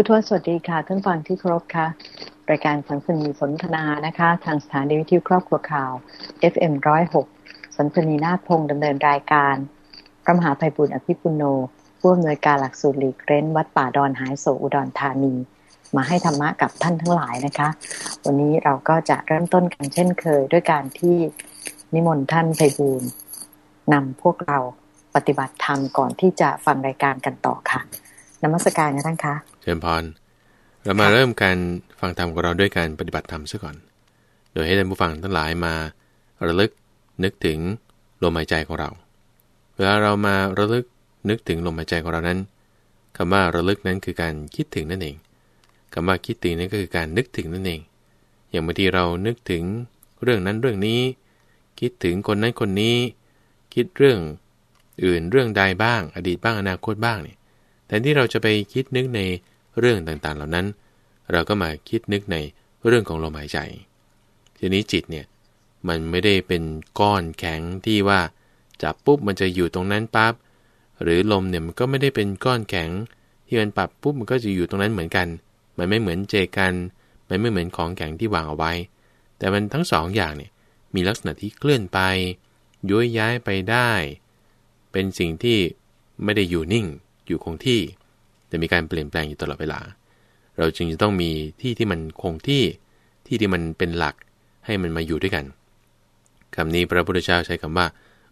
ผู้ทวสวัสดีค่ะท่านฟังที่เคารพค่ะ รายการสังสนีสนทนานะคะ ทางสถานีวิทยุครอบครัวข่าว FM106 สันสนีนาฏพงษ์ดำเนินรายการพระมหาภัยบุญอภิปุโนผู้อำนวยการหลักสูตรหลีกเร้น วัดป่าดอนหายโศอุดรธานี มาให้ธรรมะกับท่านทั้งหลายนะคะ วันนี้เราก็จะเริ่มต้นกันเช่นเคย ด้วยการที่นิมนต์ท่านภัยบุญนำพวกเราปฏิบัติธรรมก่อนที่จะฟังรายการกันต่อค่ะนมัสการนะท่านคะ ชิญพร เรามาเริ่มการฟังธรรมของเราด้วยการปฏิบัติธรรมซะก่อน โดยให้ท่านผู้ฟังทั้งหลายมาระลึกนึกถึงลมหายใจของเรา เวลาเรามาระลึกนึกถึงลมหายใจของเรานั้นคำว่าระลึกนั้นคือการคิดถึงนั่นเองคำว่าคิดถึงนั้นก็คือการนึกถึงนั่นเอง อย่างบางทีเรานึกถึงเรื่องนั้นเรื่องนี้ คิดถึงคนนั้นคนนี้ คิดเรื่องอื่นเรื่องใดบ้าง อดีตบ้างอนาคตบ้างเนี่ยแทนที่เราจะไปคิดนึกใน เรื่องต่างๆเหล่านั้น เราก็มาคิดนึกในเรื่องของลมหายใจ ทีนี้จิตเนี่ยมันไม่ได้เป็นก้อนแข็งที่ว่าจับปุ๊บมันจะอยู่ตรงนั้นปั๊บหรือลมเนี่ยมันก็ไม่ได้เป็นก้อนแข็ง ที่มันปรับปุ๊บมันก็จะอยู่ตรงนั้นเหมือนกัน มันไม่เหมือนเจกัน มันไม่เหมือนของแข็งที่วางเอาไว้ แต่มันทั้งสองอย่างเนี่ยมีลักษณะที่เคลื่อนไปย้ยย้ายไปได้ เป็นสิ่งที่ไม่ได้อยู่นิ่งอยู่คงที่ จะมีการเปลี่ยนแปลงอยู่ตลอดเวลา เราจึงจะต้องมีที่ที่มันคงที่ที่ที่มันเป็นหลักให้มันมาอยู่ด้วยกันคำนี้พระพุทธเจ้าใช้คำว่า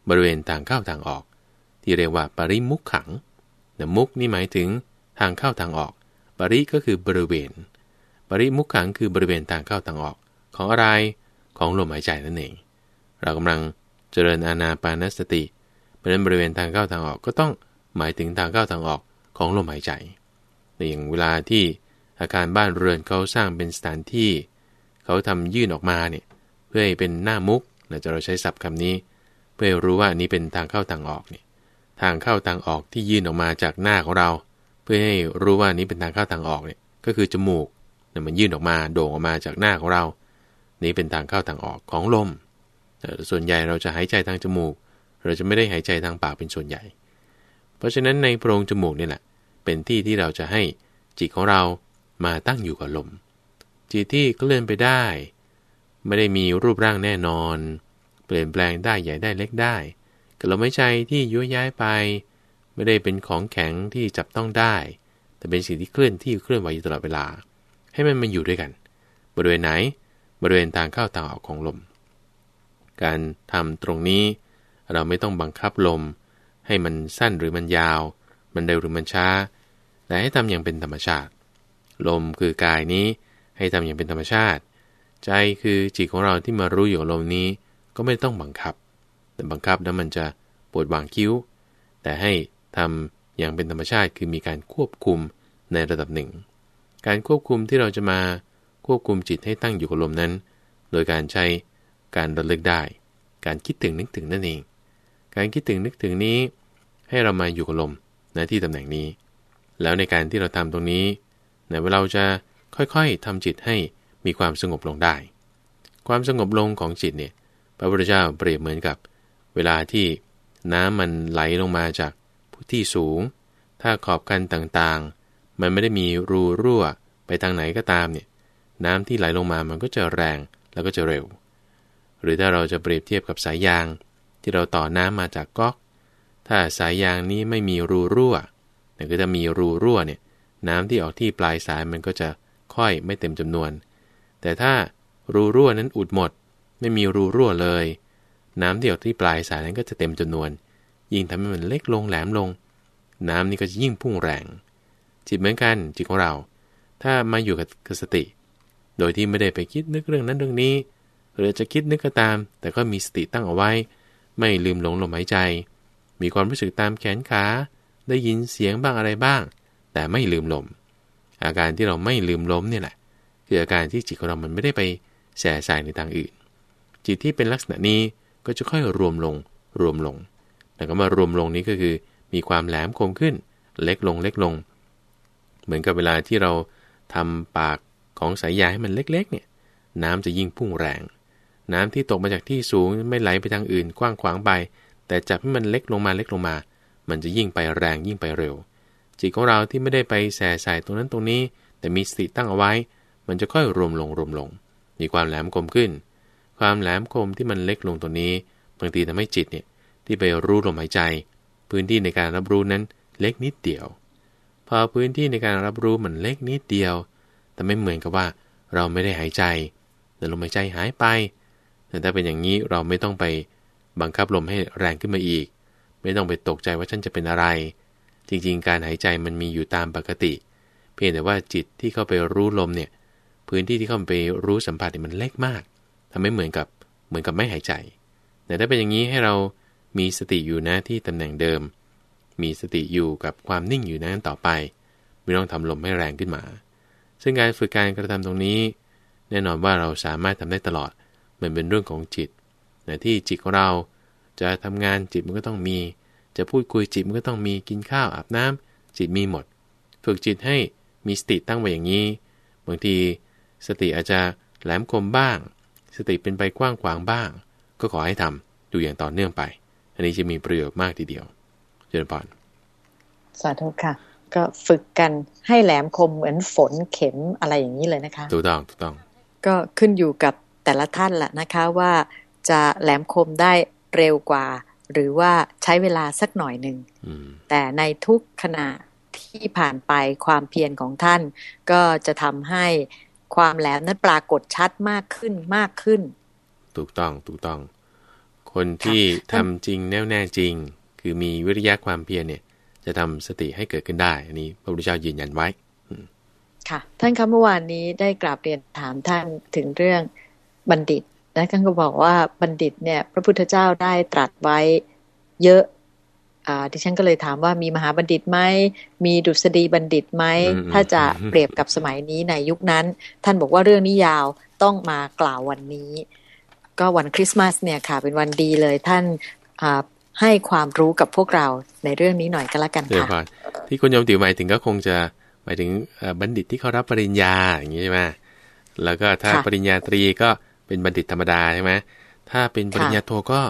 บริเวณทางเข้าทางออก ที่เรียกว่าปริมุขขังนะมุกนี่หมายถึงทางเข้าทางออก ปริก็คือบริเวณ ปริมุขขังคือบริเวณทางเข้าทางออก ของอะไรของลมหายใจนั่นเอง เรากำลังเจริญอาณาปานสติเป็นบริเวณทางเข้าทางออกก็ต้องหมายถึงทางเข้าทางออก ของลมหายใจในอย่างเวลาที่อาคารบ้านเรือนเขาสร้างเป็นสถานที่ เขาทำยื่นออกมาเนี่ยเพื่อให้เป็นหน้ามุกเราจะเราใช้ศัพท์คำนี้ เพื่อรู้ว่านี้เป็นทางเข้าทางออกเนี่ยทางเข้าทางออกที่ยื่นออกมาจากหน้าของเรา เพื่อให้รู้ว่านี้เป็นทางเข้าทางออกเนี่ยก็คือจมูกเนี่ยมันยื่นออกมาโด่งออกมาจากหน้าของเรา นี้เป็นทางเข้าทางออกของลม ส่วนใหญ่เราจะหายใจทางจมูก เราจะไม่ได้หายใจทางปากเป็นส่วนใหญ่ เพราะฉะนั้นในโพรงจมูกนี่แหละ เป็นที่ที่เราจะให้จิตของเรามาตั้งอยู่กับลม จิตที่เคลื่อนไปได้ ไม่ได้มีรูปร่างแน่นอน เปลี่ยนแปลงได้ใหญ่ได้เล็กได้ก็เราไม่ใช่ที่ย้ยย้ายไป ไม่ได้เป็นของแข็งที่จับต้องได้ แต่เป็นสิ่งที่เคลื่อนที่เคลื่อนไหวอยู่ตลอดเวลา ให้มันมาอยู่ด้วยกัน บริเวณไหน บริเวณทางเข้าทางออกของลม การทำตรงนี้เราไม่ต้องบังคับลม ให้มันสั้นหรือมันยาว มันเร็วหรือมันช้า แต่ให้ทำอย่างเป็นธรรมชาติ ลมคือกายนี้ให้ทำอย่างเป็นธรรมชาติ ใจคือจิตของเราที่มารู้อยู่ลมนี้ก็ไม่ต้องบังคับ แต่บังคับแล้วมันจะปวดวางคิ้ว แต่ให้ทำอย่างเป็นธรรมชาติคือมีการควบคุมในระดับหนึ่ง การควบคุมที่เราจะมาควบคุมจิตให้ตั้งอยู่กับลมนั้น โดยการใช้การระลึกได้ การคิดถึงนึกถึงนั่นเอง การคิดถึงนึกถึงนี้ ให้เรามาอยู่กับลม ณที่ตำแหน่งนี้ แล้วในการที่เราทำตรงนี้เนี่ยเราจะค่อยๆทำจิตให้มีความสงบลงได้ ความสงบลงของจิตเนี่ยพระพุทธเจ้าเปรียบเหมือนกับ เวลาที่น้ำมันไหลลงมาจากผู้ที่สูง ถ้าขอบกันต่างๆ มันไม่ได้มีรูรั่วไปทางไหนก็ตามเนี่ยน้ำที่ไหลลงมามันก็จะแรงแล้วก็จะเร็ว หรือถ้าเราจะเปรียบเทียบกับสายยางที่เราต่อน้ำมาจากก๊อก ถ้าสายยางนี้ไม่มีรูรั่วแต่ก็จะมีรูรั่วเนี่ยน้ำที่ออกที่ปลายสายมันก็จะค่อยไม่เต็มจำนวน แต่ถ้ารูรั่วนั้นอุดหมด ไม่มีรูรั่วเลย น้ำที่ออกที่ปลายสายนั้นก็จะเต็มจำนวน ยิ่งทำให้มันเล็กลงแหลมลง น้ำนี่ก็จะยิ่งพุ่งแรง จิตเหมือนกันจิตของเรา ถ้ามาอยู่กับสติ โดยที่ไม่ได้ไปคิดนึกเรื่องนั้นเรื่องนี้ หรือจะคิดนึกก็ตาม แต่ก็มีสติตั้งเอาไว้ ไม่ลืมหลงลมหายใจ มีความรู้สึกตามแขนขา ได้ยินเสียงบ้างอะไรบ้าง แต่ไม่ลืมลม อาการที่เราไม่ลืมลมเนี่ยแหละ คืออาการที่จิตของเรามันไม่ได้ไปแส่สายในทางอื่น จิตที่เป็นลักษณะนี้ก็จะค่อยรวมลง รวมลง แต่ก็มารวมลงนี้ก็คือ มีความแหลมคมขึ้น เล็กลงเล็กลง เหมือนกับเวลาที่เราทำปากของสายยาให้มันเล็กๆเนี่ย น้ำจะยิ่งพุ่งแรง น้ำที่ตกมาจากที่สูงไม่ไหลไปทางอื่นกว้างขวางไป แต่จับให้มันเล็กลงมาเล็กลงมา มันจะยิ่งไปแรงยิ่งไปเร็ว จิตของเราที่ไม่ได้ไปแส่ใส่ตรงนั้นตรงนี้ แต่มีสติตั้งเอาไว้ มันจะค่อยรวมลงรวมลง มีความแหลมคมขึ้น ความแหลมคมที่มันเล็กลงตรงนี้บางทีทำให้จิตเนี่ยที่ไปรู้ลมหายใจ พื้นที่ในการรับรู้นั้นเล็กนิดเดียว พอพื้นที่ในการรับรู้มันเล็กนิดเดียว แต่ไม่เหมือนกับว่าเราไม่ได้หายใจ แต่ลมหายใจหายไป แต่ถ้าเป็นอย่างนี้เราไม่ต้องไป บังคับลมให้แรงขึ้นมาอีก ไม่ต้องไปตกใจว่าฉันจะเป็นอะไร จริงๆ การหายใจมันมีอยู่ตามปกติ เพียงแต่ว่าจิตที่เข้าไปรู้ลมเนี่ย พื้นที่ที่เข้าไปรู้สัมผัสเนี่ยมันเล็กมากทำให้เหมือนกับเหมือนกับไม่หายใจ แต่ถ้าเป็นอย่างนี้ให้เรามีสติอยู่นะที่ตำแหน่งเดิม มีสติอยู่กับความนิ่งอยู่นั้นต่อไป ไม่ต้องทำลมให้แรงขึ้นมา ซึ่งการฝึกการกระทำตรงนี้ แน่นอนว่าเราสามารถทำได้ตลอด มันเป็นเรื่องของจิต นะที่จิตของเราจะทำงานจิตมันก็ต้องมี จะพูดคุยจิตมันก็ต้องมีกินข้าวอาบน้ำจิตมีหมด ฝึกจิตให้มีสติตั้งไว้อย่างนี้ บางทีสติอาจจะแหลมคมบ้าง สติเป็นไปกว้างขวางบ้าง ก็ขอให้ทำดูอย่างต่อเนื่องไป อันนี้จะมีประโยชน์มากทีเดียว เจริญพรสาธุค่ะ ก็ฝึกกันให้แหลมคมเหมือนฝนเข็มอะไรอย่างนี้เลยนะคะ ถูกต้องถูกต้อง ก็ขึ้นอยู่กับแต่ละท่านแหละนะคะว่า จะแหลมคมได้เร็วกว่า หรือว่าใช้เวลาสักหน่อยหนึ่งอืมแต่ในทุกขณะที่ผ่านไปความเพียรของท่าน ก็จะทำให้ความแหลมนั้นปรากฏชัดมากขึ้นมากขึ้น ถูกต้องถูกต้อง คนที่ทำจริงแน่วแน่จริง คือมีวิริยะความเพียรเนี่ย จะทำสติให้เกิดขึ้นได้ อันนี้พระพุทธเจ้ายืนยันไว้ค่ะ ท่านคะเมื่อวานนี้ได้กราบเรียนถามท่านถึงเรื่องบัณฑิต และท่านก็บอกว่าบัณฑิตเนี่ย พระพุทธเจ้าได้ตรัสไว้เยอะอ่าดิฉันก็เลยถามว่ามีมหาบัณฑิตไหม มีดุษฎีบัณฑิตไหมอืมถ้าจะเปรียบกับสมัยนี้ในยุคนั้น ท่านบอกว่าเรื่องนี้ยาวต้องมากล่าววันนี้ ก็วันคริสต์มาสเนี่ยค่ะ เป็นวันดีเลยท่านอ่าให้ความรู้กับพวกเราในเรื่องนี้หน่อยก็แล้วกันเดี๋ยวค่ะก่อนที่คุณโยมติ๋วหมายถึงก็คงจะหมายถึงเอ่อบัณฑิตที่เขารับปริญญาอย่างนี้ใช่ไหมแล้วก็ถ้าค่ะปริญญาตรีก็ เป็นบัณฑิตธรรมดาใช่ไหมถ้าเป็นปริญญาโทก็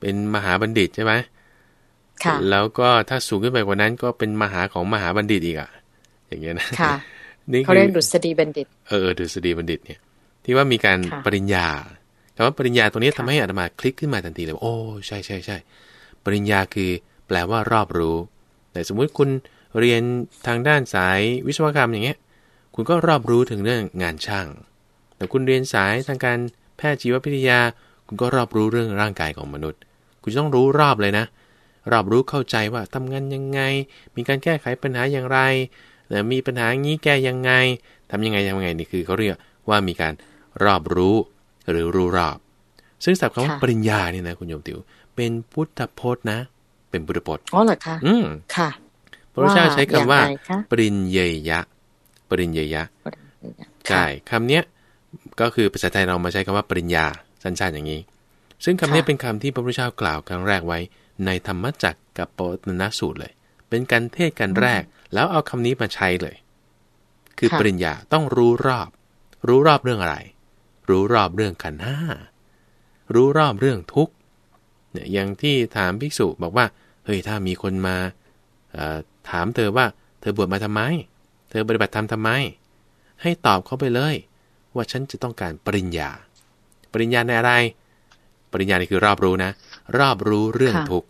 เป็นมหาบัณฑิตใช่ไหมค่ะแล้วก็ถ้าสูงขึ้นไปกว่านั้นก็เป็นมหาของมหาบัณฑิตอีกอะอย่างเงี้ยนะค่ะนี่เขาคืเรีอยกดุษฎีบัณฑิตเออเออดุษฎีบัณฑิตเนี่ย ที่ว่ามีการค่ะปริญญาคำว่าปริญญาตรงนี้ค่ะทำให้อาตมาคลิกขึ้นมาทันทีเลยว่าโอ้ใช่ใช่ใช่ปริญญาคือแปลว่ารอบรู้ แต่สมมุติคุณเรียนทางด้านสายวิศวกรรมอย่างเงี้ย คุณก็รอบรู้ถึงเรื่องงานช่าง แต่คุณเรียนสายทางการแพทย์ชีววิทยา คุณก็รอบรู้เรื่องร่างกายของมนุษย์ คุณต้องรู้รอบเลยนะ รอบรู้เข้าใจว่าทำงานยังไง มีการแก้ไขปัญหาอย่างไรแต่มีปัญหางี้แก้ยังไงทำยังไงทำยังไงนี่คือเขาเรียกว่ามีการรอบรู้หรือรู้รอบ ซึ่งศัพท์คำว่าค่ะปริญญาเนี่ยนะคุณโยมติวเป็นพุทธพจน์นะ เป็นพุทธพจน์อ๋อเหรอคะอืมค่ะพระพุทธเจ้าใช้คำว่าอย่างไรคะปริญเยยะ ปริญเยยะค่ะใช่คำเนี้ย ก็คือภาษาไทยเรามาใช้คำว่าปริญญาสั้นๆอย่างนี้ ซึ่งคำนี้ค่ะเป็นคำที่พระพุทธเจ้ากล่าวครั้งแรกไว้ ในธรรมจักรกับปวัตนสูตรเลย เป็นการเทศกันแรก แล้วเอาคำนี้มาใช้เลย คือค่ะปริญญาต้องรู้รอบ รู้รอบเรื่องอะไร รู้รอบเรื่องขันธ์ห้ารู้รอบเรื่องทุกข์เนี่ยอย่างที่ถามภิกษุบอกว่าเฮ้ยถ้ามีคนมาเอ่อถามเธอว่า เธอบวชมาทำไม เธอปฏิบัติธรรมทำไม ให้ตอบเขาไปเลย ว่าฉันจะต้องการปริญญา ปริญญาในอะไร ปริญญานี่คือรอบรู้นะ รอบรู้เรื่องทุกข์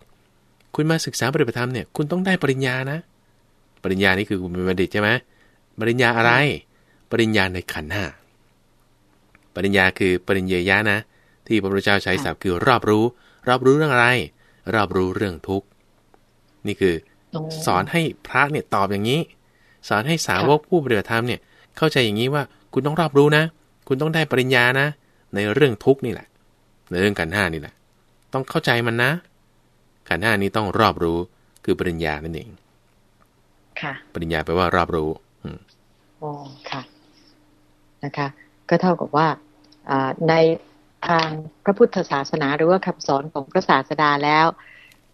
คุณมาศึกษาปฏิบัติธรรมเนี่ยคุณต้องได้ปริญญานะ ปริญญานี่คือคุณเป็นบัณฑิตใช่ไหมปริญญาอะไร ปริญญาในขันห้าปริญญาคือปริญเยยะนะ ที่พระพุทธเจ้าใช้ศัพท์คือรอบรู้ รอบรู้เรื่องอะไร รอบรู้เรื่องทุกข์นี่คือสอนให้พระเนี่ยตอบอย่างนี้ สอนให้สาวกผู้ปฏิบัติธรรมเนี่ยเข้าใจอย่างนี้ว่า คุณต้องรอบรู้นะ คุณต้องได้ปริญญานะ ในเรื่องทุกข์นี่แหละ ในเรื่องขันธ์ห้านี่แหละ ต้องเข้าใจมันนะขันธ์ห้านี้ต้องรอบรู้คือปริญญานั่นเอง ค่ะ ปริญญาแปลว่ารอบรู้อืมอ๋อค่ะ นะคะ ก็เท่ากับว่าอ่าในทางพระพุทธศาสนาหรือว่าคำสอนของพระศาสดาแล้ว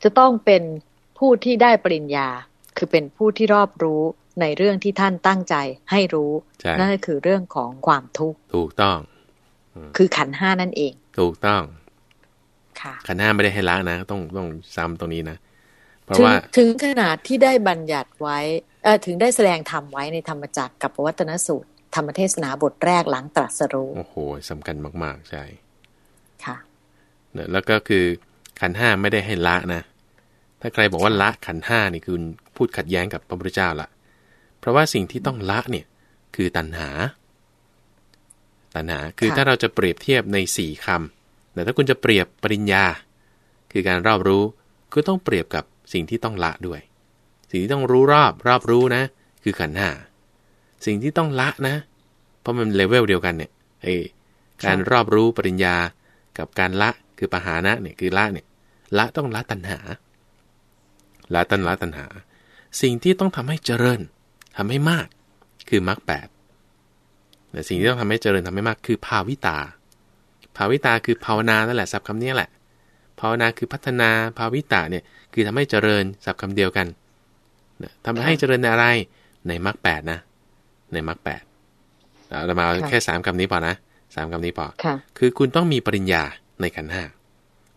จะต้องเป็นผู้ที่ได้ปริญญา คือเป็นผู้ที่รอบรู้ ในเรื่องที่ท่านตั้งใจให้รู้ใช่นั่นก็คือเรื่องของความทุกข์ถูกต้อง คือขันธ์ห้านั่นเอง ถูกต้อง ค่ะขันธ์ห้าไม่ได้ให้ละนะ ต้องต้องซ้ำตรงนี้นะเพราะว่าถึงขนาดที่ได้บัญญัติไว้เออถึงได้แสดงธรรมไว้ในธรรมจักรกับปวัตนสูตร ธรรมเทศนาบทแรกหลังตรัสรู้โอ้โหสำคัญมาก ๆ ใช่ ค่ะเนี่ยแล้วก็คือขันธ์ห้าไม่ได้ให้ละนะ ถ้าใครบอกว่าละขันธ์ห้านี่คือพูดขัดแย้งกับพระพุทธเจ้าละ เพราะว่าสิ่งที่ต้องละเนี่ยคือตัณหา ตัณหาคือค่ะถ้าเราจะเปรียบเทียบในสี่คำแต่ถ้าคุณจะเปรียบปริญญา คือการรอบรู้ก็ต้องเปรียบกับสิ่งที่ต้องละด้วย สิ่งที่ต้องรู้รอบรอบรู้นะ คือขันธ์ห้าสิ่งที่ต้องละนะ เพราะมันเลเวลเดียวกันเนี่ยไอการรอบรู้ปริญญากับการละคือปหานะเนี่ยคือละเนี่ยละต้องละตัณหาละตัณละตัณหา สิ่งที่ต้องทำให้เจริญ ทำให้มาก คือมรรคแปดแต่สิ่งที่ต้องทำให้เจริญทำให้มากคือภาวิตา ภาวิตาคือภาวนานั่นแหละศัพท์คำนี้แหละ ภาวนาคือพัฒนาภาวิตาเนี่ยคือทำให้เจริญศัพท์คำเดียวกันนะทำให้เจริญในอะไรในมรรคแปดนะ ในมรรคแปดเรามาเอาค่ะแค่สามคำนี้พอนะสามคำนี้พอค่ะคือคุณต้องมีปริญญาในขันธ์ห้า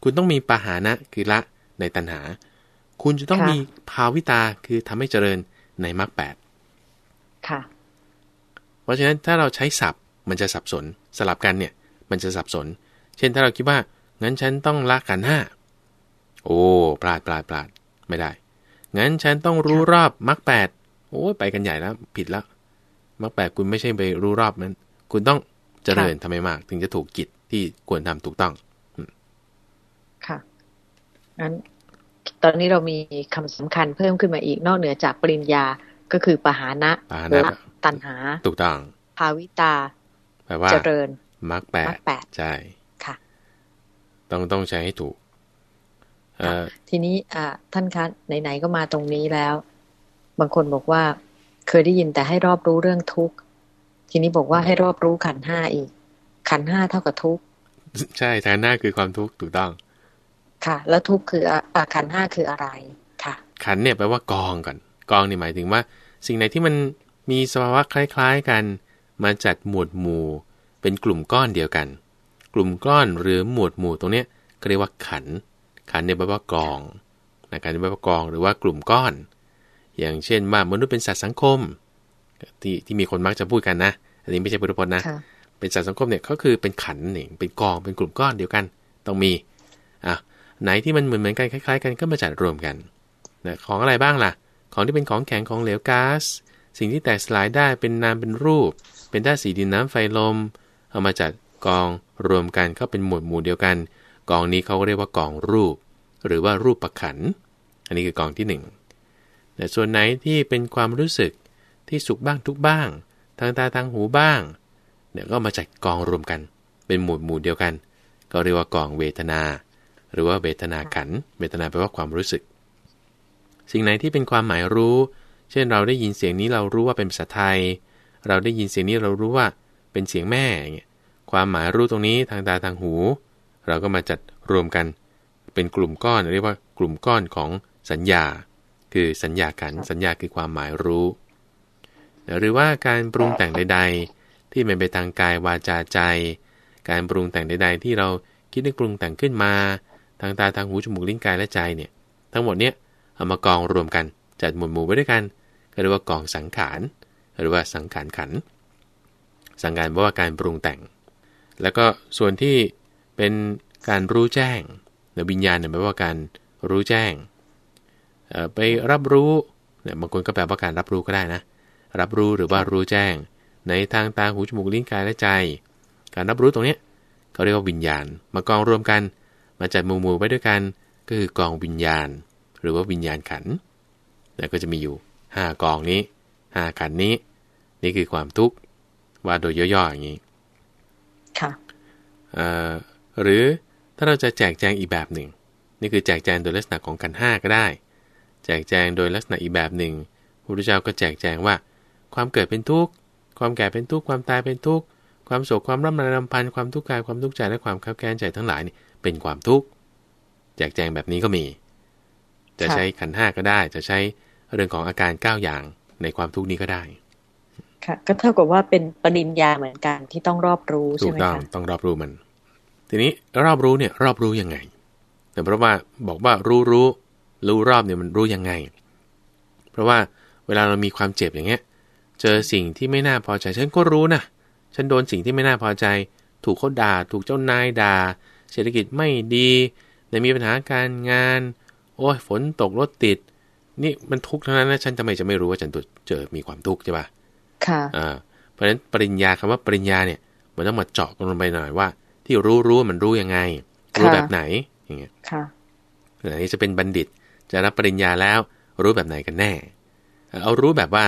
คุณต้องมีปหานะคือละในตัณหา คุณจะต้องค่ะมีภาวิตาคือทำให้เจริญในมรรคแปด ค่ะ เพราะฉะนั้นถ้าเราใช้ศัพท์มันจะสับสนสลับกันเนี่ย มันจะสับสน เช่นถ้าเราคิดว่างั้นฉันต้องละขันธ์ห้าโอ้ปลาดปลาดปลาดไม่ได้ งั้นฉันต้องรู้รอบมรรคแปดโอ้ยไปกันใหญ่แล้ว ผิดแล้วมรรคแปดคุณไม่ใช่ไปรู้รอบมันคุณต้องเจริญทำให้มาก ถึงจะถูกกิจที่ควรทำถูกต้องค่ะงั้นตอนนี้เรามีคำสำคัญเพิ่มขึ้นมาอีกนอกเหนือจากปริญญา ก็คือปหานะปหานะละตัณหา ถูกต้องภาวิตา แปลว่า เจริญมรรคแปมรดรคแปดใช่ค่ะ ต้องต้องใช้ให้ถูกเอ่อทีนี้อ่าท่านคะไหนๆก็มาตรงนี้แล้ว บางคนบอกว่า เคยได้ยินแต่ให้รอบรู้เรื่องทุกข์ทีนี้บอกว่าให้รอบรู้ขันธ์ห้าอีก ขันธ์ห้าเท่ากับทุกข์ใช่ทางหน้าคือความทุกข์ถูกต้อง ค่ะ แล้วทุกข์คืออะอ่าขันธ์ห้าคืออะไรค่ะ ขันธ์เนี่ยแปลว่ากองก่อน กองนี่หมายถึงว่า สิ่งไหนที่มันมีสภาวะคล้ายๆกัน มาจัดหมวดหมู่ เป็นกลุ่มก้อนเดียวกัน กลุ่มก้อนหรือหมวดหมู่ตรงเนี้ยก็เรียกว่าขันธ์ขันธ์เนี่ยแปลว่ากองนะขันธ์เนี่ยแปลว่ากองหรือว่ากลุ่มก้อน อย่างเช่นว่ามนุษย์เป็นสัตว์สังคม ที่ที่มีคนมักจะพูดกันนะ อันนี้ไม่ใช่พุทธพจน์นะค่ะเป็นสัตว์สังคมเนี่ยก็คือเป็นขันธ์เองเป็นกองเป็นกลุ่มก้อนเดียวกันต้องมีอะไหนที่มันเหมือนเหมือนกันคล้าย ๆ กันก็มาจัดรวมกันนะของอะไรบ้างล่ะ ของที่เป็นของแข็งของเหลวก๊าซสิ่งที่แตกสลายได้เป็นนามเป็นรูป เป็นธาตุสีดินน้ำไฟลม เอามาจัดกองรวมกันก็เป็นหมวดหมู่เดียวกัน กองนี้เขาเรียกว่ากองรูป หรือว่ารูปประขัน อันนี้คือกองที่หนึ่งแต่ส่วนไหนที่เป็นความรู้สึกที่สุขบ้างทุกบ้าง ทางตาทางหูบ้างเนี่ยก็มาจัดกองรวมกัน เป็นหมวดหมู่เดียวกัน ก็เรียกว่ากองเวทนา หรือว่าเวทนาขัน เวทนาแปลว่าความรู้สึก สิ่งไหนที่เป็นความหมายรู้ เช่นเราได้ยินเสียงนี้เรารู้ว่าเป็นภาษาไทย เราได้ยินเสียงนี้เรารู้ว่าเป็นเสียงแม่เงี้ยความหมายรู้ตรงนี้ทางตาทางหู เราก็มาจัดรวมกัน เป็นกลุ่มก้อนเรียกว่ากลุ่มก้อนของสัญญา คือสัญญาขันสัญญาคือความหมายรู้ หรือว่าการปรุงแต่งใด ๆ ที่เป็นไปทางกายวาจาใจ การปรุงแต่งใด ๆ ที่เราคิดนึกปรุงแต่งขึ้นมา ทางตาทางหูจมูกลิ้นกายและใจเนี่ยทั้งหมดเนี่ย เอามากองรวมกันจัดหมวดหมู่ไว้ด้วยกันก็เรียกว่ากองสังขารหรือว่าสังขารขัน สังขารแปลว่าการปรุงแต่ง แล้วก็ส่วนที่เป็นการรู้แจ้งในวิญญาณเนี่ยแปลว่าการรู้แจ้งไปรับรู้เนี่ยบางคนก็แปลว่าการรับรู้ก็ได้นะ รับรู้หรือว่ารู้แจ้ง ในทางตาหูจมูกลิ้นกายและใจ การรับรู้ตรงนี้เขาเรียกว่าวิญญาณ มากองรวมกัน มาจัดหมู่หมู่ไว้ด้วยกัน ก็คือกองวิญญาณ รือว่าวิญญาณขันธ์แล้วก็จะมีอยู่ 5 กองนี้ 5 ขันธ์นี้ นี่คือความทุกข์ว่าโดยย่อๆอย่างนี้ ค่ะเอ่อหรือถ้าเราจะแจกแจงอีกแบบหนึ่ง นี่คือแจกแจงโดยลักษณะของขันธ์ห้าก็ได้ แจกแจงโดยลักษณะอีกแบบหนึ่งพระพุทธเจ้าก็แจกแจงว่า ความเกิดเป็นทุกข์ความแก่เป็นทุกข์ความตายเป็นทุกข์ความโศกความร่ำไรรำพันความทุกข์กายความทุกข์ใจและความขับแค้นใจทั้งหลายนี่เป็นความทุกข์แจกแจงแบบนี้ก็มี จะค่ะใช้ขันธ์ห้าก็ได้ จะใช้เรื่องของอาการ9อย่างในความทุกข์นี้ก็ได้ ค่ะ ก็เท่ากับว่าเป็นปริญญาเหมือนกันที่ต้องรอบรู้ถูใช่กไหมต้องคะต้องรอบรู้มัน ทีนี้รอบรู้เนี่ย รอบรู้ยังไง แต่เพราะว่าบอกว่ารู้รู้รู้รอบเนี่ยมันรู้ยังไง เพราะว่าเวลาเรามีความเจ็บอย่างเงี้ย เจอสิ่งที่ไม่น่าพอใจฉันก็รู้นะฉันโดนสิ่งที่ไม่น่าพอใจ ถูกเขาด่า ถูกเจ้านายด่า เศรษฐกิจไม่ดีในมีปัญหาการงาน โอ้ยฝนตกรถติด นี่มันทุกข์ทั้งนั้นนะฉันทำไมจะไม่รู้ว่าฉันเจอมีความทุกข์ใช่ปะค่ะอ่าเพราะฉะนั้นปริญญาคำว่าปริญญาเนี่ย มันต้องมาเจาะกันลงไปหน่อยว่า ที่รู้รู้มันรู้ยังไง รู้แบบไหนอย่างเงี้ยค่ะอันนี้จะเป็นบัณฑิต จะรับปริญญาแล้ว รู้แบบไหนกันแน่ เอารู้แบบว่า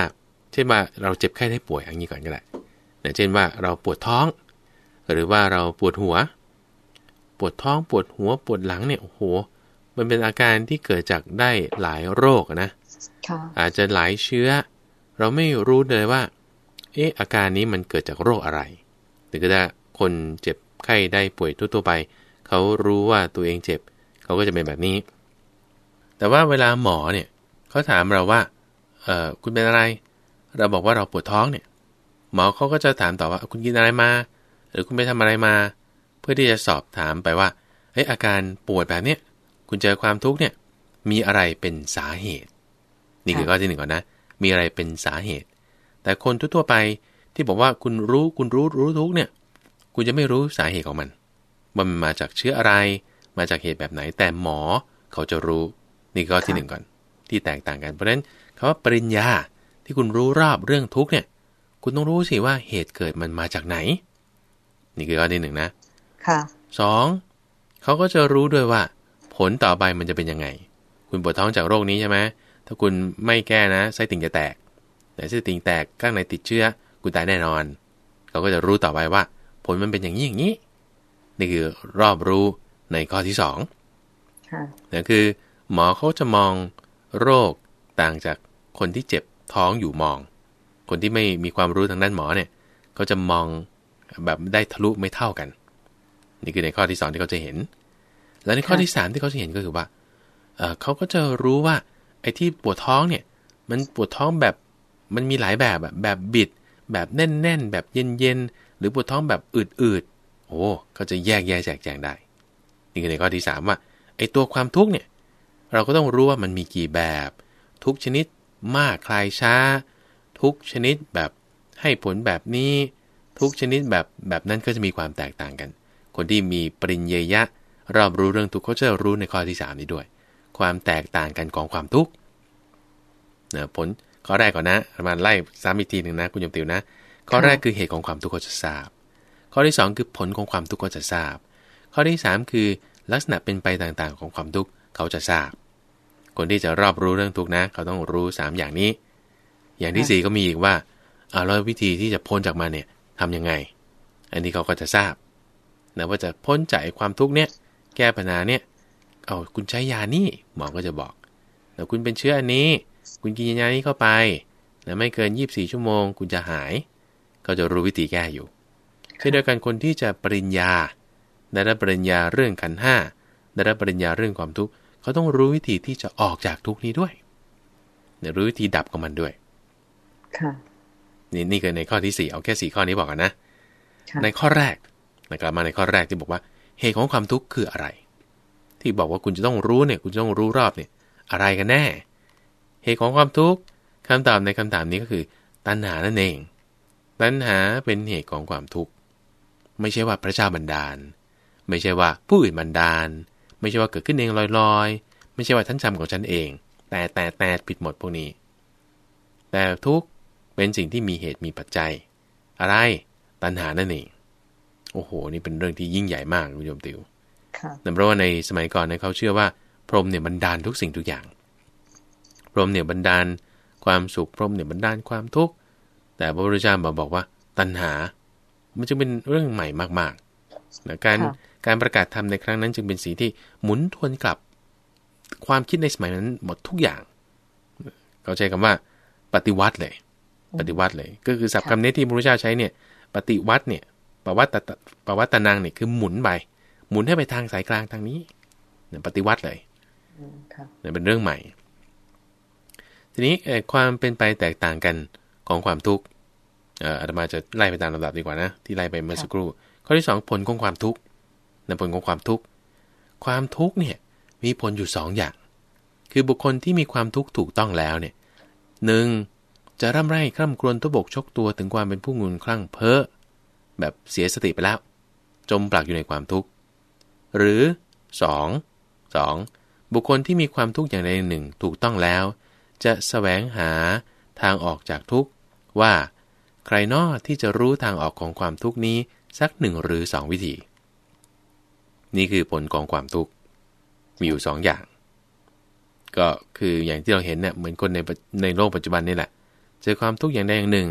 เช่นว่าเราเจ็บไข้ได้ป่วยอย่างนี้ก่อนก็ได้เช่นว่าเราปวดท้อง หรือว่าเราปวดหัว ปวดท้องปวดหัวปวดหลังเนี่ยโอ้โห มันเป็นอาการที่เกิดจากได้หลายโรคนะค่ะอาจจะหลายเชื้อ เราไม่รู้เลยว่า เอ๊ะอาการนี้มันเกิดจากโรคอะไรหรือก็ถ้าคนเจ็บไข้ได้ป่วยทั่วๆไป เขารู้ว่าตัวเองเจ็บ เขาก็จะเป็นแบบนี้ แต่ว่าเวลาหมอเนี่ยเขาถามเราว่าเออคุณเป็นอะไร เราบอกว่าเราปวดท้องเนี่ย หมอเขาก็จะถามต่อว่าคุณกินอะไรมา หรือคุณไปทำอะไรมา เพื่อที่จะสอบถามไปว่าเฮ้ยอาการปวดแบบเนี้ย คุณเจอความทุกข์เนี่ยมีอะไรเป็นสาเหตุ นี่คือข้อที่หนึ่งก่อนนะ มีอะไรเป็นสาเหตุ แต่คนทั่วๆไปที่บอกว่าคุณรู้คุณรู้รู้ทุกเนี่ย คุณจะไม่รู้สาเหตุของมันว่ามันมาจากเชื้ออะไร มาจากเหตุแบบไหน แต่หมอเขาจะรู้ นี่ก็ที่หนึ่งก่อน ที่แตกต่างกัน เพราะฉะนั้นคำว่าปริญญาที่คุณรู้รอบเรื่องทุกเนี่ย คุณต้องรู้สิว่าเหตุเกิดมันมาจากไหน นี่คือข้อที่หนึ่งนะ ค่ะสองเขาก็จะรู้ด้วยว่าผ ลต่อไปมันจะเป็นยังไง คุณปวดท้องจากโรคนี้ใช่ไหมถ้าคุณไม่แก้นะไส้ติ่งจะแตกแต่ไส้ติ่งแตกข้างในติดเชื้อคุณตายแน่นอนเขาก็จะรู้ต่อไปว่า ผลมันเป็นอย่างนี้อย่างนี้นี่คือรอบรู้ในข้อที่สองค่ะนั่นคือ หมอเขาจะมองโรคต่างจากคนที่เจ็บท้องอยู่มอง คนที่ไม่มีความรู้ทางด้านหมอเนี่ยเขาจะมองแบบได้ทะลุไม่เท่ากัน นี่คือในข้อที่สองที่เขาจะเห็น แล้วในข้อที่สามที่เขาจะเห็นก็คือว่าเเขาก็จะรู้ว่าไอ้ที่ปวดท้องเนี่ย มันปวดท้องแบบมันมีหลายแบบอะแบบบิด แบบแน่นๆ แบบเย็นๆ หรือปวดท้องแบบอืดๆ โอ้เขาจะแยกแยะแจกแจงได้นี่คือในข้อที่สามว่าไอ้ตัวความทุกข์เนี่ย เราก็ต้องรู้ว่ามันมีกี่แบบ ทุกชนิดมากคลายช้า ทุกชนิดแบบให้ผลแบบนี้ ทุกชนิดแบบแบบนั้นก็จะมีความแตกต่างกัน คนที่มีปริญญยะ รอบรู้เรื่องทุกข์เขาจะรู้ในข้อที่สามนี้ด้วย ความแตกต่างกันของความทุกข์นะผลข้อแรกก่อนนะประมาณไล่ซ้ำอีกทีหนึ่งนะคุณยมติวนะข้อแรกคือเหตุของความทุกข์เขาจะทราบ ข้อที่สองคือผลของความทุกข์เขาจะทราบ ข้อที่สามคือลักษณะเป็นไปต่างๆ ของความทุกข์เขาจะทราบ คนที่จะรอบรู้เรื่องทุกข์นะ เขาต้องรู้สามอย่างนี้ อย่างที่สี่ก็มีอีกว่าเอาแล้ววิธีที่จะพ้นจากมันเนี่ยทำยังไง อันนี้เขาก็จะทราบนะว่าจะพ้นจากความทุกข์เนี่ย แก้ปัญหาเนี่ยเอาคุณใช้ยานี่หมอก็จะบอกแต่คุณเป็นเชื้ออันนี้ คุณกินยานี้เข้าไปนะไม่เกิน 24 ชั่วโมง คุณจะหายเขาจะรู้วิธีแก้อยู่เช่นเดียวกันคนที่จะปริญญาได้รับปริญญาเรื่องขันห้าได้รับปริญญาเรื่องความทุกข์เขาต้องรู้วิธีที่จะออกจากทุกข์นี้ด้วยเนี่ยรู้วิธีดับของมันด้วย ค่ะ นี่นี่คือในข้อที่สี่เอาแค่สี่ข้อนี้บอกกันนะค่ะในข้อแรกนะครับมาในข้อแรกที่บอกว่า เหตุของความทุกข์คืออะไร ที่บอกว่าคุณจะต้องรู้เนี่ย คุณจะต้องรู้รอบเนี่ย อะไรกันแน่ เหตุของความทุกข์คำตอบในคำถามนี้ก็คือ ตัณหานั่นเอง ตัณหาเป็นเหตุของความทุกข์ ไม่ใช่ว่าพระเจ้าบันดาล ไม่ใช่ว่าผู้อื่นบันดาล ไม่ใช่ว่าเกิดขึ้นเองลอยๆ ไม่ใช่ว่าท่านจำของฉันเอง แต่แต่แต่ผิดหมดพวกนี้ แต่ทุกข์เป็นสิ่งที่มีเหตุมีปัจจัย อะไร ตัณหานั่นเอง โอ้โห นี่เป็นเรื่องที่ยิ่งใหญ่มากคุณโยมติวค่ะนั่นเพราะว่าในสมัยก่อนเนี่ยเขาเชื่อว่า พรหมเนี่ยบันดาลทุกสิ่งทุกอย่าง พรหมเนี่ยบันดาลความสุข พรหมเนี่ยบันดาลความทุกข์ แต่พระพุทธเจ้ามาบอกว่า ตัณหา มันจึงเป็นเรื่องใหม่มากๆนะการค่ะการประกาศธรรมในครั้งนั้น จึงเป็นสิ่งที่หมุนทวนกลับ ความคิดในสมัยนั้นหมดทุกอย่าง เขาใช้คำว่า ปฏิวัติเลย ปฏิวัติเลย ก็คือศัพท์คำนี้ที่พระพุทธเจ้าใช้เนี่ย ปฏิวัติเนี่ย ปวัตตะปวัตตนังเนี่ยคือหมุนไปหมุนให้ไปทางสายกลางทางนี้เนี่ยปฏิวัติเลยอืมค่ะเนี่ยเป็นเรื่องใหม่ ทีนี้เอ่อความเป็นไปแตกต่างกันของความทุกข์เอ่ออาตมาจะไล่ไปตามลำดับดีกว่านะ ที่ไล่ไปเมื่อสักครู่ ข้อที่สองผลของความทุกข์นะผลของความทุกข์ ความทุกข์เนี่ยมีผลอยู่สองอย่าง คือบุคคลที่มีความทุกข์ถูกต้องแล้วเนี่ยหนึ่งจะร่ำไร้คร่ำครวญทุบกชกตัวถึงความเป็นผู้งุนคลั่งเพ้อ แบบเสียสติไปแล้ว จมปลักอยู่ในความทุกข์ หรือ 2. 2. บุคคลที่มีความทุกข์อย่างใดหนึ่งถูกต้องแล้ว จะสแสวงหาทางออกจากทุกข์ว่า ใครนอที่จะรู้ทางออกของความทุกข์นี้สักหนึ่งหรือสองวิธี นี่คือผลของความทุกข์มีอยู่สองอย่าง ก็คืออย่างที่เราเห็นเนี่ยเหมือนคนในในโลกปัจจุบันนี่แหละ เจอความทุกข์อย่างใดอย่างหนึ่ง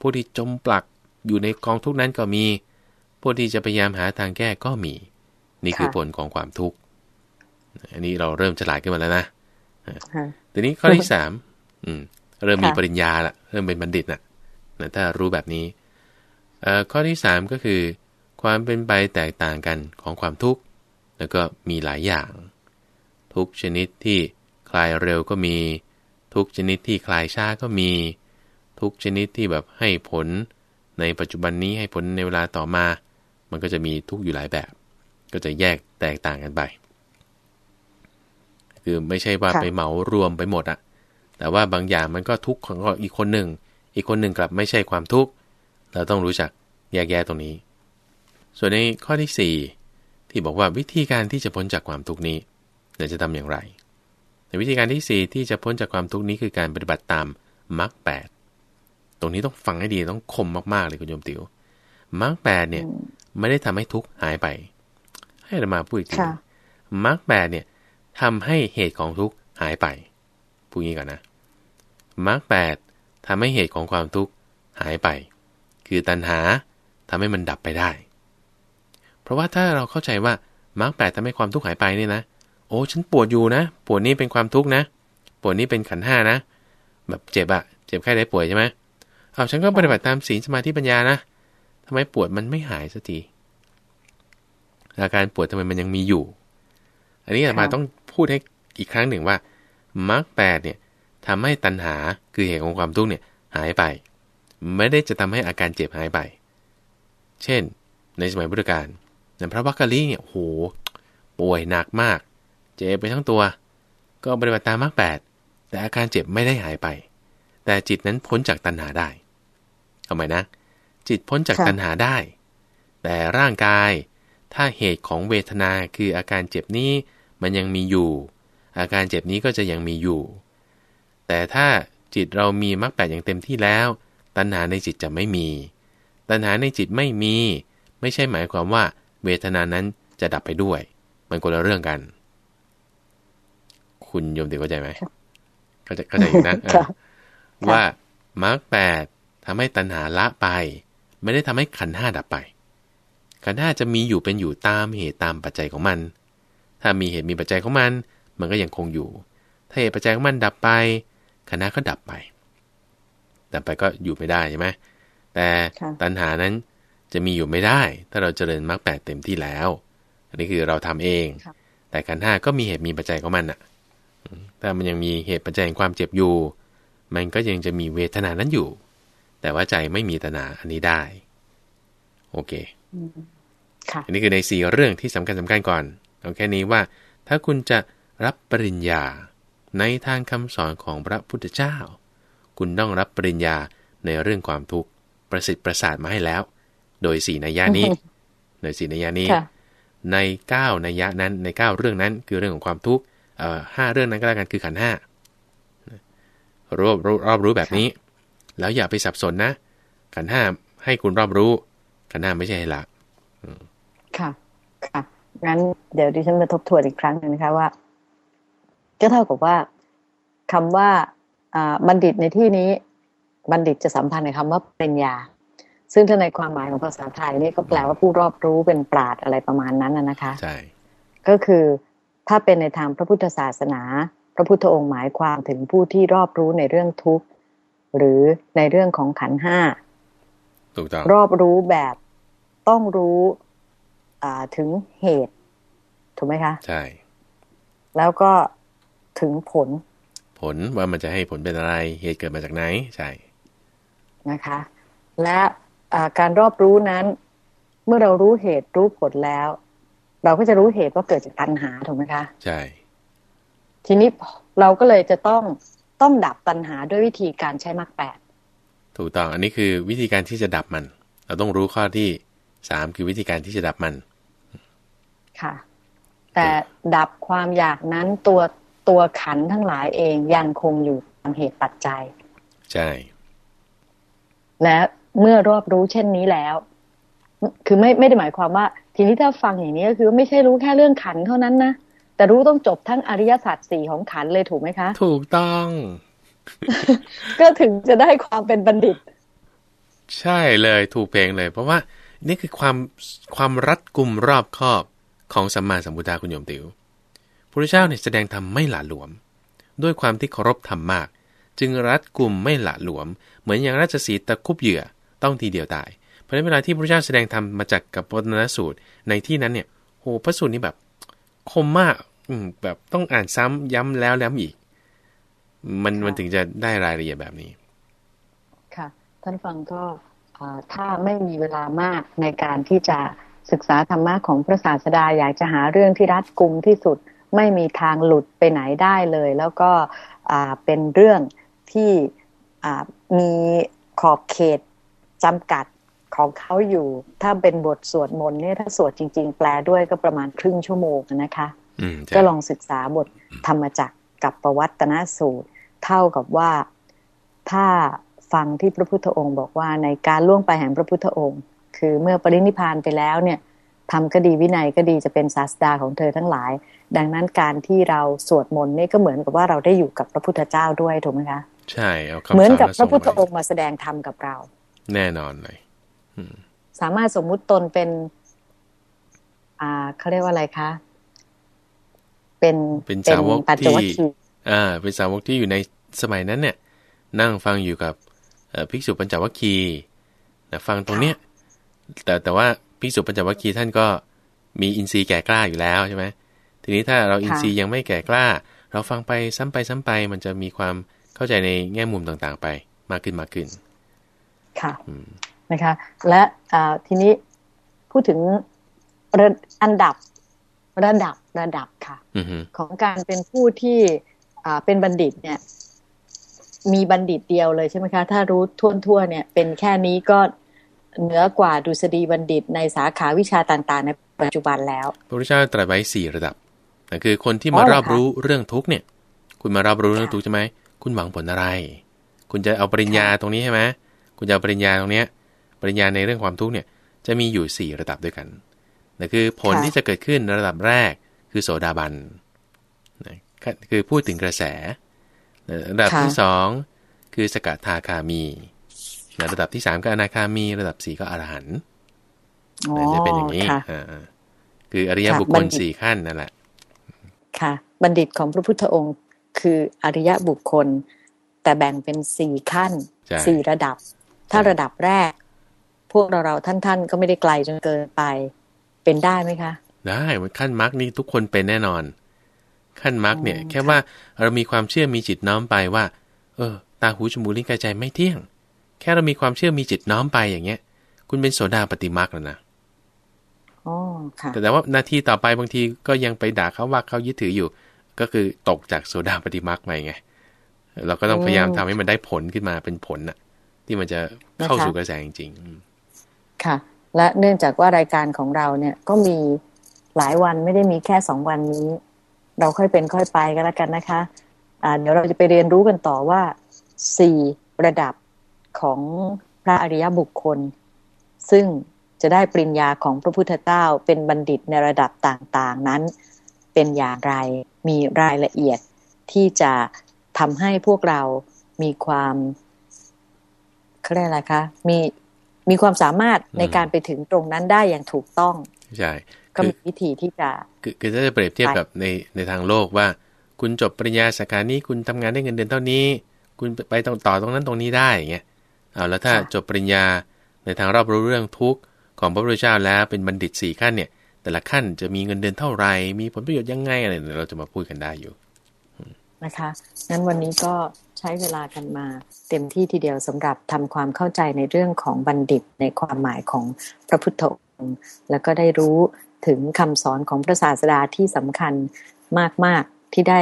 ผู้ที่จมปลัก อยู่ในกองทุกข์นั้นก็มี ผู้ที่จะพยายามหาทางแก้ก็มี นี่คือผลของความทุกข์ อันนี้เราเริ่มฉลาดขึ้นมาแล้วนะทีนี้ข้อที่สามเริ่มมีปริญญาละเริ่มเป็นบัณฑิตนะถ้ารู้แบบนี้ข้อที่สามก็คือ ความเป็นไปแตกต่างกันของความทุกข์ แล้วก็มีหลายอย่าง ทุกชนิดที่คลายเร็วก็มี ทุกชนิดที่คลายช้าก็มี ทุกชนิดที่แบบให้ผล ในปัจจุบันนี้ให้ผลในเวลาต่อมา มันก็จะมีทุกอยู่หลายแบบ ก็จะแยกแตกต่างกันไป คือไม่ใช่ว่าไปเหมารวมไปหมดอะแต่ว่าบางอย่างมันก็ทุกข์ของอีกคนหนึ่ง อีกคนหนึ่งกลับไม่ใช่ความทุกข์ เราต้องรู้จักแยกแยะตรงนี้ ส่วนในข้อที่ 4 ที่บอกว่าวิธีการที่จะพ้นจากความทุกข์นี้เราจะทำอย่างไร ในวิธีการที่ 4 ที่จะพ้นจากความทุกข์นี้คือการปฏิบัติตามมรรคแปด ตรงนี้ต้องฟังให้ดีต้องคมมากๆเลยคุณโยมติว๋วมรรคแปดเนี่ย ไม่ได้ทำให้ทุกข์หายไป ให้เรามาพูดอีกทีมรรคแปดเนี่ยทำให้เหตุของทุกข์หายไปพูดงี้ก่อนนะมรรคแปดทำให้เหตุของความทุกข์หายไป คือตัณหาทำให้มันดับไปได้ เพราะว่าถ้าเราเข้าใจว่ามรรคแปดทำให้ความทุกข์หายไปเนี่ยนะโอ้ฉันปวดอยู่นะปวดนี้เป็นความทุกข์นะปวดนี้เป็นขันห้านะแบบเจ็บอะเจ็บแค่ได้ป่วยใช่ไหมเอาฉันก็ปฏิบัติตามศีลสมาธิปัญญานะทำไมปวดมันไม่หายสักทีอาการปวดทำไมมันยังมีอยู่ อันนี้อามาต้องพูดให้อีกครั้งหนึ่งว่ามรรคแปดเนี่ยทำให้ตัณหาคือเหตุของความทุกข์เนี่ยหายไป ไม่ได้จะทำให้อาการเจ็บหายไป เช่น ในสมัยพุทธกาลในพระวักกะลีเนี่ยโหป่วยหนักมาก เจ็บไปทั้งตัว ก็ปฏิบัติตามมรรคแปดแต่อาการเจ็บไม่ได้หายไป แต่จิตนั้นพ้นจากตัณหาได้ทำไมนะ จิตพ้นจากตัณหาได้ แต่ร่างกาย ถ้าเหตุของเวทนาคืออาการเจ็บนี้มันยังมีอยู่ อาการเจ็บนี้ก็จะยังมีอยู่ แต่ถ้าจิตเรามีมรรคแปดอย่างเต็มที่แล้ว ตัณหาในจิตจะไม่มี ตัณหาในจิตไม่มี ไม่ใช่หมายความว่า เวทนานั้นจะดับไปด้วย มันคนละเรื่องกัน คุณโยมเดี๋ยวเข้าใจไหมเข้าใจเข้าใจอยู่นะ ว่ามรรคแปดทำให้ตัณหาละไป ไม่ได้ทำให้ขันห้าดับไป ขันห้าจะมีอยู่เป็นอยู่ตามเหตุตามปัจจัยของมัน ถ้ามีเหตุมีปัจจัยของมัน มันก็ยังคงอยู่ ถ้าเหตุปัจจัยของมันดับไป ขันห้าก็ดับไป ดับไปก็อยู่ไม่ได้ใช่ไหมแต่ตัณหานั้นจะมีอยู่ไม่ได้ ถ้าเราเจริญมรรคแปดเต็มที่แล้ว อันนี้คือเราทำเอง แต่ขันห้าก็มีเหตุมีปัจจัยของมันอะ ถ้ามันยังมีเหตุปัจจัยของความเจ็บอยู่ มันก็ยังจะมีเวทนานั้นอยู่ แต่ว่าใจไม่มีตนาอันนี้ได้ โอเคอันนี้คือในสี่เรื่องที่สำคัญสำคัญก่อนเอาแค่นี้ว่า ถ้าคุณจะรับปริญญาในทางคำสอนของพระพุทธเจ้า คุณต้องรับปริญญาในเรื่องความทุกข์ประสิทธิ์ประสาทมาให้แล้ว โดยสี่นัยยะนี้ในสี่นัยยะนี้ ในเก้านัยยะนั้นในเก้าเรื่องนั้นคือเรื่องของความทุกข์ห้าเรื่องนั้นก็แล้วกันคือขันห้า รอบรอบรู้แบบนี้ แล้วอย่าไปสับสนนะ ขันห้าให้คุณรอบรู้ ขันห้าไม่ใช่หลักค่ะ ค่ะงั้นเดี๋ยวดิฉันมาทบทวนอีกครั้งหนึ่งนะคะว่า ก็เท่ากับว่าคำว่าบัณฑิตในที่นี้ บัณฑิตจะสัมพันธ์กับคำว่าปัญญาซึ่งถ้าในความหมายของภาษาไทยนี่ก็แปลว่าผู้รอบรู้เป็นปราดอะไรประมาณนั้นนะคะ ใช่ ก็คือถ้าเป็นในทางพระพุทธศาสนาพ ระพุทธองค์หมายความถึงผู้ที่รอบรู้ในเรื่องทุกข์หรือในเรื่องของขันห้าถูกต้องรอบรู้แบบต้องรู้ถึงเหตุถูกไหมคะใช่แล้วก็ถึงผล ผลว่ามันจะให้ผลเป็นอะไร เหตุเกิดมาจากไหนใช่นะคะ และการรอบรู้นั้น เมื่อเรารู้เหตุรู้ผลแล้ว เราก็จะรู้เหตุว่าเกิดจากตัณหาถูกไหมคะ ใช่ ทีนี้เราก็เลยจะต้องต้องดับตัณหาด้วยวิธีการใช้มรรคแปดถูกต้องอันนี้คือวิธีการที่จะดับมัน เราต้องรู้ข้อที่สามคือวิธีการที่จะดับมัน ค่ะ แต่ดับความอยากนั้นตัวตัวขันทั้งหลายเองยังคงอยู่ตามเหตุปัจจัย ใช่ และเมื่อรอบรู้เช่นนี้แล้ว คือไม่ไม่ได้หมายความว่า ทีนี้ถ้าฟังอย่างนี้ก็คือไม่ใช่รู้แค่เรื่องขันเท่านั้นนะ แต่รู้ต้องจบทั้งอริยสัจสี่ของขันเลยถูกไหมคะ ถูกต้อง ก็ถึงจะได้ความเป็นบัณฑิต ใช่เลยถูกเพลงเลย เพราะว่านี่คือความความรัดกุมรอบคอบของสัมมาสัมพุทธาคุณโยมติวพระเจ้าเนี่ยแสดงธรรมไม่หละหลวม ด้วยความที่เคารพธรรมมาก จึงรัดกุมไม่หละหลวม เหมือนอย่างราชสีตะคุบเหยื่อต้องทีเดียวตาย เพราะในเวลาที่พระเจ้าแสดงธรรมมาจากกับปนสูตรในที่นั้นเนี่ยโหพระสูตรนี้แบบคมมาก อืมแบบต้องอ่านซ้ำย้ำแล้วแล้วอีก มันมันถึงจะได้รายละเอียดแบบนี้ ค่ะ ท่านฟังก็ถ้าไม่มีเวลามากในการที่จะศึกษาธรรมะของพระศาสดาอยากจะหาเรื่องที่รัดกุมที่สุด ไม่มีทางหลุดไปไหนได้เลย แล้วก็เป็นเรื่องที่มีขอบเขตจำกัดของเขาอยู่ ถ้าเป็นบทสวดมนต์เนี่ยถ้าสวดจริง ๆ แปลด้วยก็ประมาณครึ่งชั่วโมงนะคะ ก็ลองศึกษาบทธรรมจักรกับประวัตนสูตร เท่ากับว่าถ้าฟังที่พระพุทธองค์ บอกว่าในการล่วงไปแห่งพระพุทธองค์ คือเมื่อปรินิพานไปแล้วเนี่ยทำก็ดีวินัยก็ดีจะเป็นศาสดาของเธอทั้งหลาย ดังนั้นการที่เราสวดมนต์นี่ก็เหมือนกับว่าเราได้อยู่กับพระพุทธเจ้าด้วยถูกไหมคะใช่เอาเหมือนกับพระพุทธองค์มาแสดงธรรมกับเรา แน่นอนเลยสามารถสมมุติตนเป็น อ่าเขาเรียกว่าอะไรคะ เป็นเป็นสาวกที่อ่าเป็นสาวกที่อยู่ในสมัยนั้นเนี่ย นั่งฟังอยู่กับภิกษุปัญจวัคคีย์ฟังตรงเนี้ยแต่แต่ว่าภิกษุปัญจวัคคีย์ท่านก็มีอินทรีย์แก่กล้าอยู่แล้วใช่ไหมทีนี้ถ้าเราอินทรีย์ยังไม่แก่กล้า เราฟังไปซ้ำไปซ้ำไป มันจะมีความเข้าใจในแง่มุมต่างๆ ไปมากขึ้นมากขึ้น ค่ะนะคะ และทีนี้พูดถึงอันดับ ระดับระดับค่ะของการเป็นผู้ที่เป็นบัณฑิตเนี่ย มีบัณฑิตเดียวเลยใช่ไหมคะ ถ้ารู้ทั่วๆเนี่ย เป็นแค่นี้ก็เหนือกว่าดุษฎีบัณฑิตในสาขาวิชาต่างๆ ในปัจจุบันแล้ว พระพุทธเจ้าตรัสไว้สี่ระดับนั่นคือคนที่มารับรู้เรื่องทุกเนี่ย คุณมารับรู้เรื่องทุกใช่ไหมคุณหวังผลอะไร คุณจะเอาปริญญาตรงนี้ใช่ไหมคุณจะเอาปริญญาตรงเนี้ย ปริญญาในเรื่องความทุกเนี่ย จะมีอยู่สี่ระดับด้วยกัน นั่นคือผลที่จะเกิดขึ้นระดับแรกคือโสดาบันนะคือพูดถึงกระแสระดับที่สองคือสกัดทาคามีระดับที่สามก็อนาคามี ระดับสี่ก็อรหันต์จะเป็นอย่างนี้คืออริยบุคคลสี่ขั้นนั่นแหละ ค่ะ บัณฑิตของพระพุทธองค์คืออริยบุคคล แต่แบ่งเป็นสี่ขั้นสี่ระดับ ถ้าระดับแรก พวกเราเราท่านท่านก็ไม่ได้ไกลจนเกินไป เป็นได้ไหมคะ ได้ขั้นมรรคนี่ทุกคนเป็นแน่นอน ขั้นมรรคเนี่ย แค่ว่าเรามีความเชื่อมีจิตน้อมไปว่า เออ ตาหูจมูกลิ้นกายใจไม่เที่ยง แค่เรามีความเชื่อมีจิตน้อมไปอย่างเงี้ย คุณเป็นโสดาปฏิมาคแล้วนะอ๋อค่ะแต่แต่ว่านาทีต่อไปบางทีก็ยังไปด่าเขาว่าเขายึดถืออยู่ ก็คือตกจากโสดาปฏิมาคไปไง เราก็ต้องพยายามทำให้มันได้ผลขึ้นมาเป็นผลน่ะ ที่มันจะเข้าสู่กระแสจริงๆค่ะ และเนื่องจากว่ารายการของเราเนี่ยก็มีหลายวันไม่ได้มีแค่สองวันนี้ เราค่อยเป็นค่อยไปกันแล้วกันนะคะอ่าเดี๋ยวเราจะไปเรียนรู้กันต่อว่าสี่ระดับของพระอริยบุคคล ซึ่งจะได้ปริญญาของพระพุทธเจ้าเป็นบัณฑิตในระดับต่างๆนั้น เป็นอย่างไรมีรายละเอียดที่จะทำให้พวกเรามีความเขาเรียกอะไรคะมี มีความสามารถในการไปถึงตรงนั้นได้อย่างถูกต้องใช่ก็มีวิธีที่จะคือคือถ้าจะเปรียบเทียบกับในในทางโลกว่า คุณจบปริญญาสาขานี้คุณทำงานได้เงินเดือนเท่านี้ คุณไปต่อต่อตรงนั้นตรงนี้ได้อย่างเงี้ยเอาแล้วถ้าจบปริญญาในทางรอบรู้เรื่องทุกข์ของพระพุทธเจ้าแล้วเป็นบัณฑิตสี่ขั้นเนี่ย แต่ละขั้นจะมีเงินเดือนเท่าไหร่มีผลประโยชน์ยังไงอะไรเราจะมาพูดกันได้อยู่นะคะงั้นวันนี้ก็ ใช้เวลากันมา เต็มที่ทีเดียวสำหรับทำความเข้าใจในเรื่องของบัณฑิตในความหมายของพระพุทธองค์ แล้วก็ได้รู้ถึงคำสอนของพระศาสดาที่สำคัญมาก ๆ ที่ได้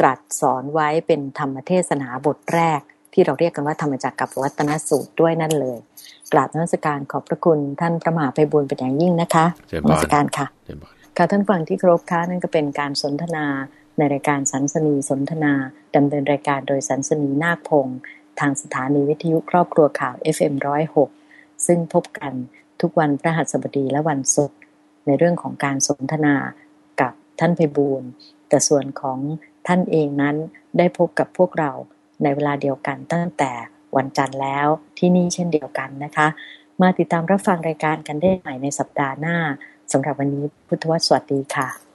ตรัสสอนไว้เป็นธรรมเทศนาบทแรก ที่เราเรียกกันว่าธรรมจักรกับวัตนสูตรด้วยนั่นเลยกราบนมัสการขอบพระคุณท่านพระมหาไพบุญเป็นอย่างยิ่งนะคะนมัสการค่ะค่ะท่านฟังที่ครบค่ะนั่นก็เป็นการสนทนา ในรายการสันสนีสนทนาดำเนินรายการโดยสันสนีนาคพงศ์ทางสถานีวิทยุครอบครัวข่าว FM106 ซึ่งพบกันทุกวันพระหัสบดีและวันศุกร์ในเรื่องของการสนทนากับท่านไพบูลแต่ส่วนของท่านเองนั้นได้พบกับพวกเราในเวลาเดียวกันตั้งแต่วันจันทร์แล้วที่นี่เช่นเดียวกันนะคะ มาติดตามรับฟังรายการกันได้ใหม่ในสัปดาห์หน้าสำหรับวันนี้พุทธวสวัสดีค่ะ